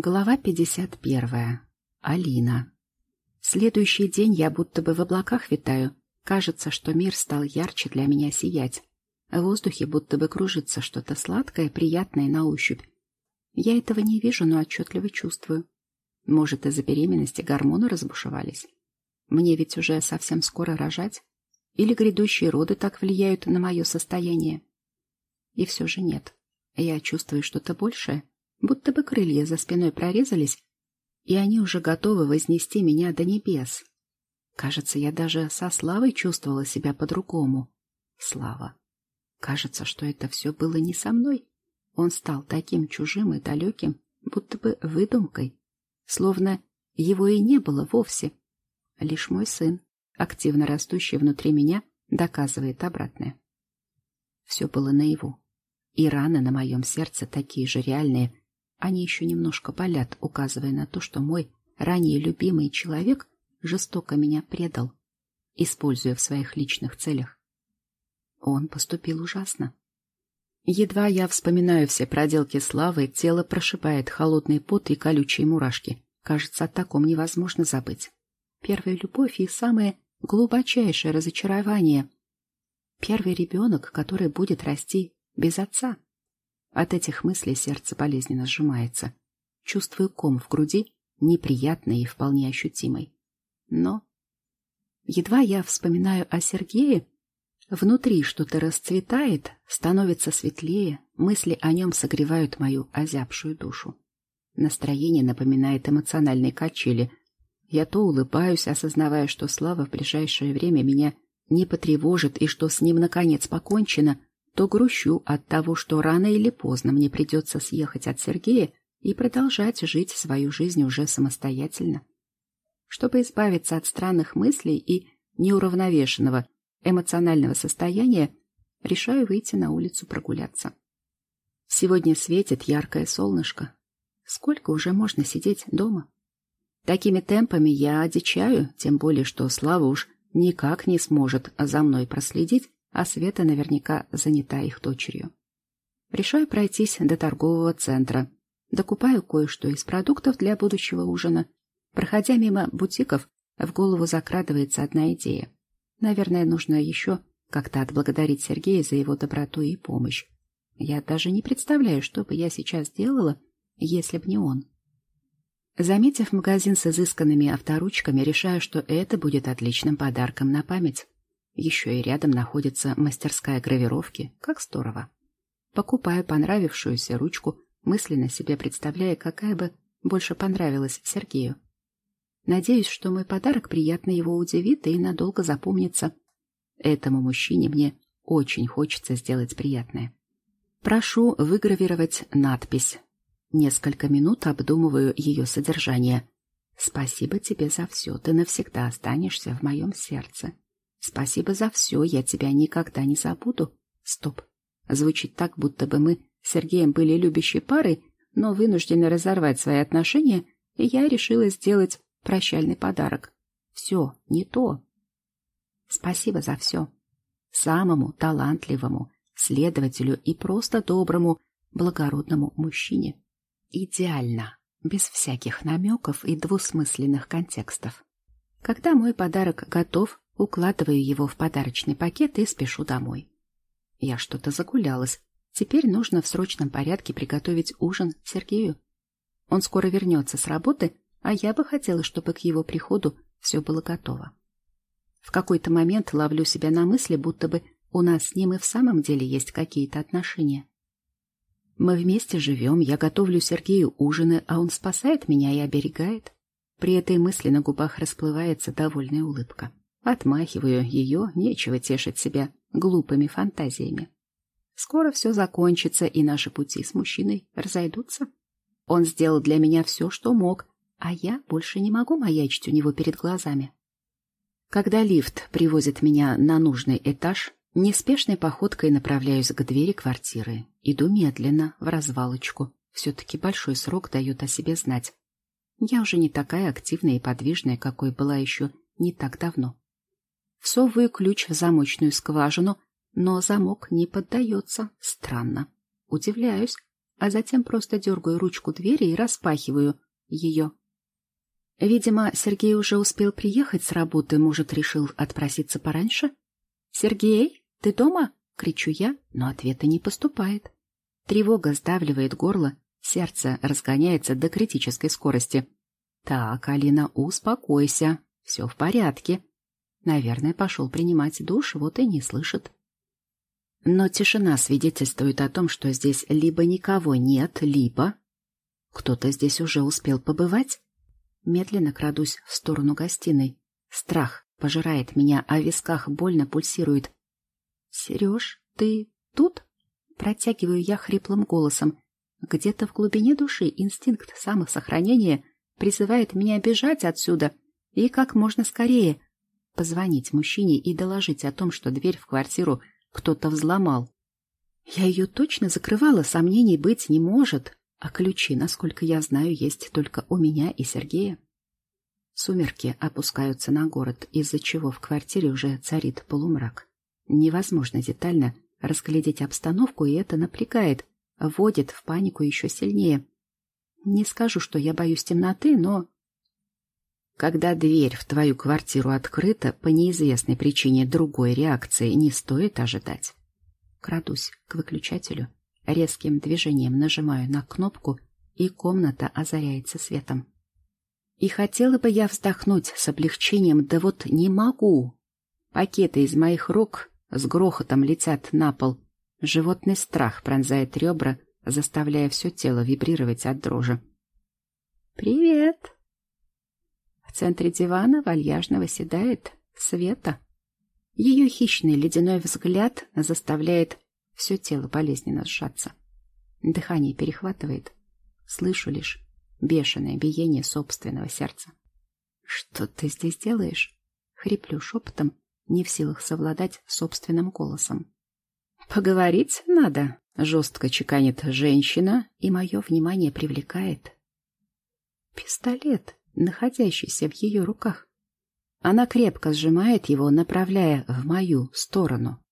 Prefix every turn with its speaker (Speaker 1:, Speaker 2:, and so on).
Speaker 1: Глава 51. Алина. Следующий день я будто бы в облаках витаю. Кажется, что мир стал ярче для меня сиять. В воздухе будто бы кружится что-то сладкое, приятное на ощупь. Я этого не вижу, но отчетливо чувствую. Может, из-за беременности гормоны разбушевались? Мне ведь уже совсем скоро рожать? Или грядущие роды так влияют на мое состояние? И все же нет. Я чувствую что-то большее будто бы крылья за спиной прорезались, и они уже готовы вознести меня до небес. Кажется, я даже со Славой чувствовала себя по-другому. Слава. Кажется, что это все было не со мной. Он стал таким чужим и далеким, будто бы выдумкой, словно его и не было вовсе. Лишь мой сын, активно растущий внутри меня, доказывает обратное. Все было наяву. И раны на моем сердце такие же реальные, они еще немножко болят, указывая на то, что мой ранее любимый человек жестоко меня предал, используя в своих личных целях. Он поступил ужасно. Едва я вспоминаю все проделки Славы, тело прошибает холодный пот и колючие мурашки. Кажется, о таком невозможно забыть. Первая любовь и самое глубочайшее разочарование. Первый ребенок, который будет расти без отца. От этих мыслей сердце болезненно сжимается. Чувствую ком в груди, неприятный и вполне ощутимый. Но едва я вспоминаю о Сергее, внутри что-то расцветает, становится светлее, мысли о нем согревают мою озябшую душу. Настроение напоминает эмоциональные качели. Я то улыбаюсь, осознавая, что Слава в ближайшее время меня не потревожит и что с ним наконец покончено, то грущу от того, что рано или поздно мне придется съехать от Сергея и продолжать жить свою жизнь уже самостоятельно. Чтобы избавиться от странных мыслей и неуравновешенного эмоционального состояния, решаю выйти на улицу прогуляться. Сегодня светит яркое солнышко. Сколько уже можно сидеть дома? Такими темпами я одичаю, тем более, что Слава уж никак не сможет за мной проследить а Света наверняка занята их дочерью. Решаю пройтись до торгового центра. Докупаю кое-что из продуктов для будущего ужина. Проходя мимо бутиков, в голову закрадывается одна идея. Наверное, нужно еще как-то отблагодарить Сергея за его доброту и помощь. Я даже не представляю, что бы я сейчас делала, если б не он. Заметив магазин с изысканными авторучками, решаю, что это будет отличным подарком на память. Еще и рядом находится мастерская гравировки. Как здорово. Покупаю понравившуюся ручку, мысленно себе представляя, какая бы больше понравилась Сергею. Надеюсь, что мой подарок приятно его удивит и надолго запомнится. Этому мужчине мне очень хочется сделать приятное. Прошу выгравировать надпись. Несколько минут обдумываю ее содержание. «Спасибо тебе за все, ты навсегда останешься в моем сердце. Спасибо за все, я тебя никогда не забуду. Стоп. Звучит так, будто бы мы с Сергеем были любящей парой, но вынуждены разорвать свои отношения, и я решила сделать прощальный подарок. Все не то. Спасибо за все. Самому талантливому, следователю и просто доброму, благородному мужчине. Идеально, без всяких намеков и двусмысленных контекстов. Когда мой подарок готов, Укладываю его в подарочный пакет и спешу домой. Я что-то загулялась. Теперь нужно в срочном порядке приготовить ужин Сергею. Он скоро вернется с работы, а я бы хотела, чтобы к его приходу все было готово. В какой-то момент ловлю себя на мысли, будто бы у нас с ним и в самом деле есть какие-то отношения. Мы вместе живем, я готовлю Сергею ужины, а он спасает меня и оберегает. При этой мысли на губах расплывается довольная улыбка. Отмахиваю ее, нечего тешить себя глупыми фантазиями. Скоро все закончится, и наши пути с мужчиной разойдутся. Он сделал для меня все, что мог, а я больше не могу маячить у него перед глазами. Когда лифт привозит меня на нужный этаж, неспешной походкой направляюсь к двери квартиры. Иду медленно, в развалочку. Все-таки большой срок дает о себе знать. Я уже не такая активная и подвижная, какой была еще не так давно. Всовываю ключ в замочную скважину, но замок не поддается. Странно. Удивляюсь. а затем просто дергаю ручку двери и распахиваю ее. Видимо, Сергей уже успел приехать с работы, может, решил отпроситься пораньше? «Сергей, ты дома?» — кричу я, но ответа не поступает. Тревога сдавливает горло, сердце разгоняется до критической скорости. «Так, Алина, успокойся, все в порядке». Наверное, пошел принимать душ, вот и не слышит. Но тишина свидетельствует о том, что здесь либо никого нет, либо... Кто-то здесь уже успел побывать? Медленно крадусь в сторону гостиной. Страх пожирает меня, а в висках больно пульсирует. «Сереж, ты тут?» Протягиваю я хриплым голосом. Где-то в глубине души инстинкт самосохранения призывает меня бежать отсюда и как можно скорее позвонить мужчине и доложить о том, что дверь в квартиру кто-то взломал. Я ее точно закрывала, сомнений быть не может, а ключи, насколько я знаю, есть только у меня и Сергея. Сумерки опускаются на город, из-за чего в квартире уже царит полумрак. Невозможно детально разглядеть обстановку, и это напрягает, вводит в панику еще сильнее. Не скажу, что я боюсь темноты, но... Когда дверь в твою квартиру открыта, по неизвестной причине другой реакции не стоит ожидать. Крадусь к выключателю, резким движением нажимаю на кнопку, и комната озаряется светом. И хотела бы я вздохнуть с облегчением, да вот не могу. Пакеты из моих рук с грохотом летят на пол. Животный страх пронзает ребра, заставляя все тело вибрировать от дрожи. «Привет!» Центре дивана вальяжно восседает Света. Ее хищный ледяной взгляд заставляет все тело болезненно сжаться. Дыхание перехватывает. Слышу лишь бешеное биение собственного сердца. «Что ты здесь делаешь?» Хриплю шепотом, не в силах совладать собственным голосом. «Поговорить надо», — жестко чеканит женщина, и мое внимание привлекает. Пистолет, находящийся в ее руках. Она крепко сжимает его, направляя в мою сторону.